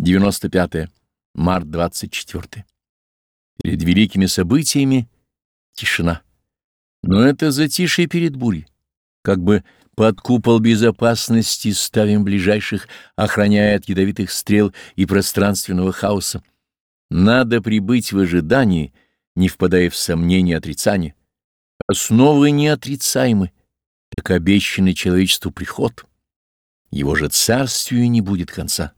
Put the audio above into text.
95. Март 24. Перед великими событиями тишина. Но это затишье перед бурей. Как бы под купол безопасности ставим ближайших, охраняя от ядовитых стрел и пространственного хаоса. Надо прибыть в ожидании, не впадая в сомнения и отрицание. Основы неотрицаемы, так обещанный человечеству приход. Его же царствию не будет конца.